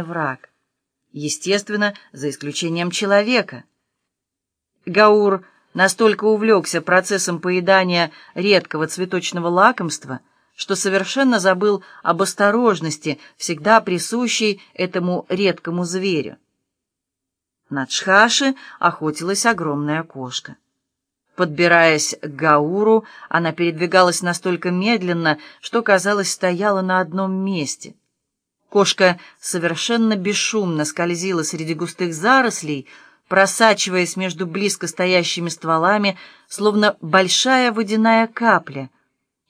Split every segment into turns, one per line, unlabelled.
враг. Естественно, за исключением человека. Гаур настолько увлекся процессом поедания редкого цветочного лакомства, что совершенно забыл об осторожности, всегда присущей этому редкому зверю. На Чхаши охотилась огромная кошка. Подбираясь к Гауру, она передвигалась настолько медленно, что, казалось, стояла на одном месте. Кошка совершенно бесшумно скользила среди густых зарослей, просачиваясь между близко стоящими стволами, словно большая водяная капля,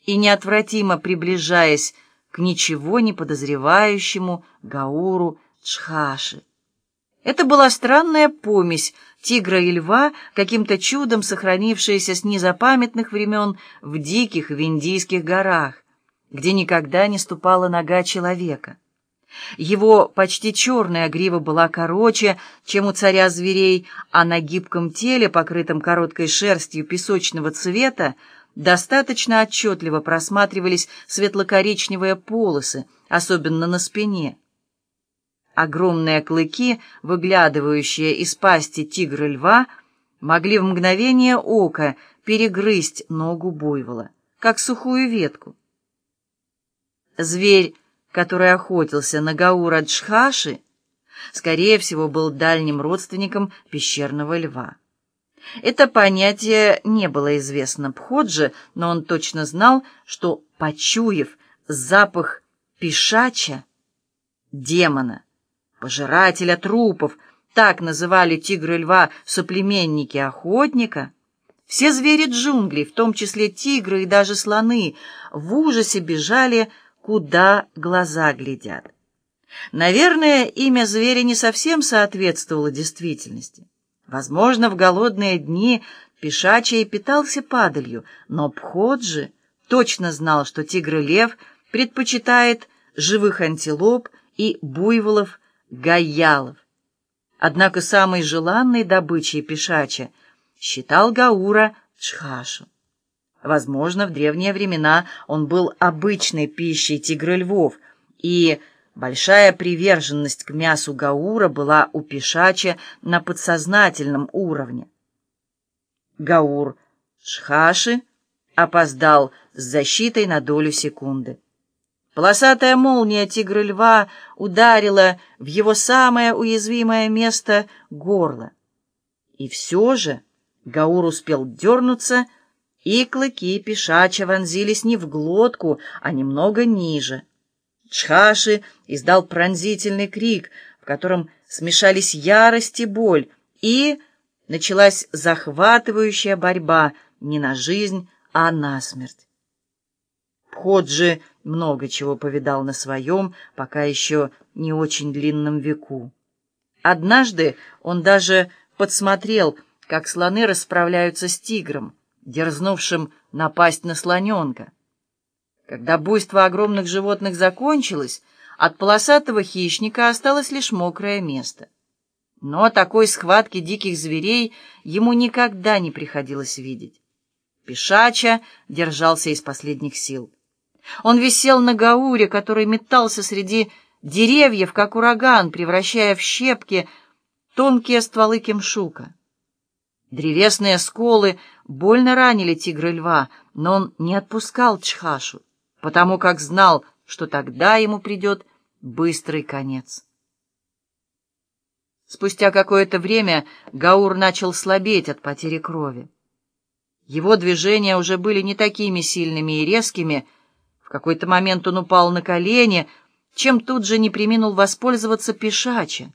и неотвратимо приближаясь к ничего не подозревающему Гауру Чхаши. Это была странная помесь тигра и льва, каким-то чудом сохранившаяся с незапамятных времен в диких виндийских горах, где никогда не ступала нога человека. Его почти черная грива была короче, чем у царя зверей, а на гибком теле, покрытом короткой шерстью песочного цвета, достаточно отчетливо просматривались светло-коричневые полосы, особенно на спине. Огромные клыки, выглядывающие из пасти тигра-льва, могли в мгновение ока перегрызть ногу буйвола, как сухую ветку. Зверь, который охотился на Гаура Джхаши, скорее всего, был дальним родственником пещерного льва. Это понятие не было известно Пходже, но он точно знал, что, почуяв запах пишача, демона, пожирателя трупов, так называли тигры-льва соплеменники охотника, все звери джунглей, в том числе тигры и даже слоны, в ужасе бежали, куда глаза глядят. Наверное, имя зверя не совсем соответствовало действительности. Возможно, в голодные дни Пешачий питался падалью, но Пходжи точно знал, что тигр-лев предпочитает живых антилоп и буйволов гаялов. Однако самой желанной добычей пешача считал Гаура Чхашу. Возможно, в древние времена он был обычной пищей тигра-львов, и большая приверженность к мясу Гаура была у пешача на подсознательном уровне. Гаур Чхаши опоздал с защитой на долю секунды. Полосатая молния тигра-льва ударила в его самое уязвимое место — горло. И все же Гаур успел дернуться, и клыки пешача вонзились не в глотку, а немного ниже. Чхаши издал пронзительный крик, в котором смешались ярость и боль, и началась захватывающая борьба не на жизнь, а на смерть. Пходжи много чего повидал на своем, пока еще не очень длинном веку. Однажды он даже подсмотрел, как слоны расправляются с тигром, дерзнувшим напасть на слоненка. Когда буйство огромных животных закончилось, от полосатого хищника осталось лишь мокрое место. Но такой схватки диких зверей ему никогда не приходилось видеть. Пешача держался из последних сил. Он висел на гауре, который метался среди деревьев, как ураган, превращая в щепки тонкие стволы кемшука. Древесные сколы больно ранили тигра-льва, но он не отпускал Чхашу, потому как знал, что тогда ему придет быстрый конец. Спустя какое-то время Гаур начал слабеть от потери крови. Его движения уже были не такими сильными и резкими, какой-то момент он упал на колени, чем тут же не приминул воспользоваться пешаче.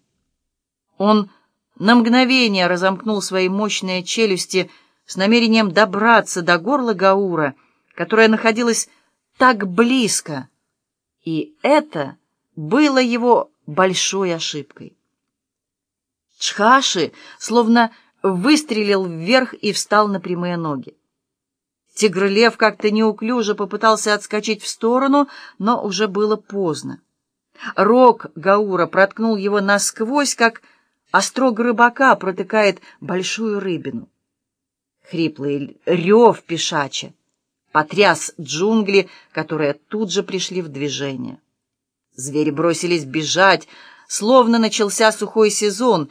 Он на мгновение разомкнул свои мощные челюсти с намерением добраться до горла Гаура, которое находилось так близко, и это было его большой ошибкой. Чхаши словно выстрелил вверх и встал на прямые ноги. Тигр-лев как-то неуклюже попытался отскочить в сторону, но уже было поздно. Рог Гаура проткнул его насквозь, как острог рыбака протыкает большую рыбину. Хриплый рев пешача потряс джунгли, которые тут же пришли в движение. Звери бросились бежать, словно начался сухой сезон,